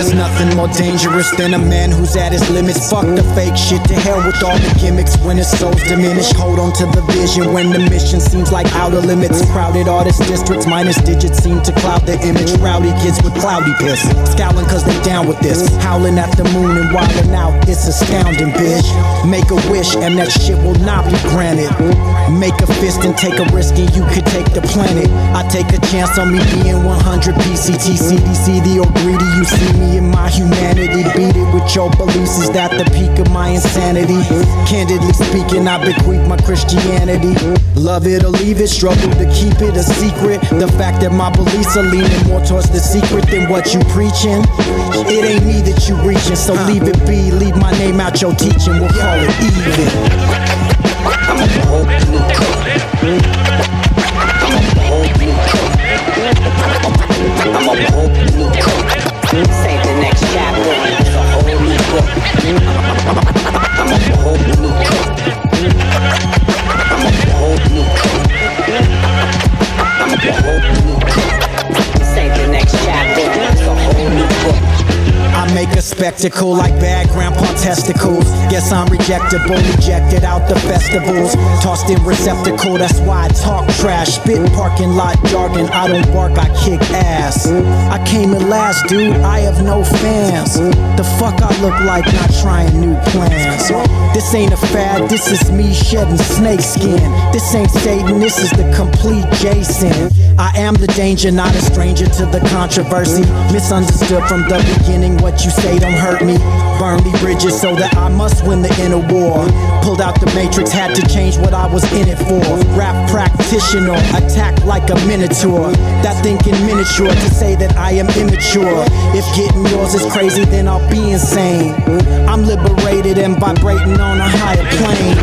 Just more dangerous than a man who's at his limits. Fuck the fake shit, to hell with all the gimmicks. When his soul's diminished, hold on to the vision. When the mission seems like outer limits, crowded artist districts minus digits seem to cloud the image. Rowdy kids with cloudy piss, scowling cause they down with this. Howling at the moon and wilding out, it's astounding, bitch. Make a wish and that shit will not be granted. Make a fist and take a risk and you could take the planet. I take a chance on me being 100 PCT, CDC, the old greedy. You see me in my humanity. Beat it with your beliefs. Is that the peak of my insanity? Candidly speaking, I bequeath my Christianity. Love it or leave it, struggle to keep it a secret. The fact that my beliefs are leaning more towards the secret than what you preaching. It ain't me that you reaching, so leave it be. Leave my name out your teaching, we'll call it even. I'm a new cook. I'm a new cook. This make a spectacle like bad grandpa testicles. Guess I'm rejectable, ejected out the festivals. Tossed in receptacle, that's why I talk trash. Spit parking lot jargon, I don't bark, I kick ass. I came in last, dude, I have no fans. Look like not trying new plans. This ain't a fad, this is me shedding snake skin. This ain't Satan, this is the complete Jason. I am the danger, not a stranger to the controversy. Misunderstood from the beginning, what you say don't hurt me. Burn me bridges so that I must win the inner war. Pulled out the matrix, had to change what I was in it for. Rap practitioner, attack like a minotaur. That thinking miniature to say that I am immature. If getting yours is crazy, then I'll be insane. I'm liberated and vibrating on a higher plane.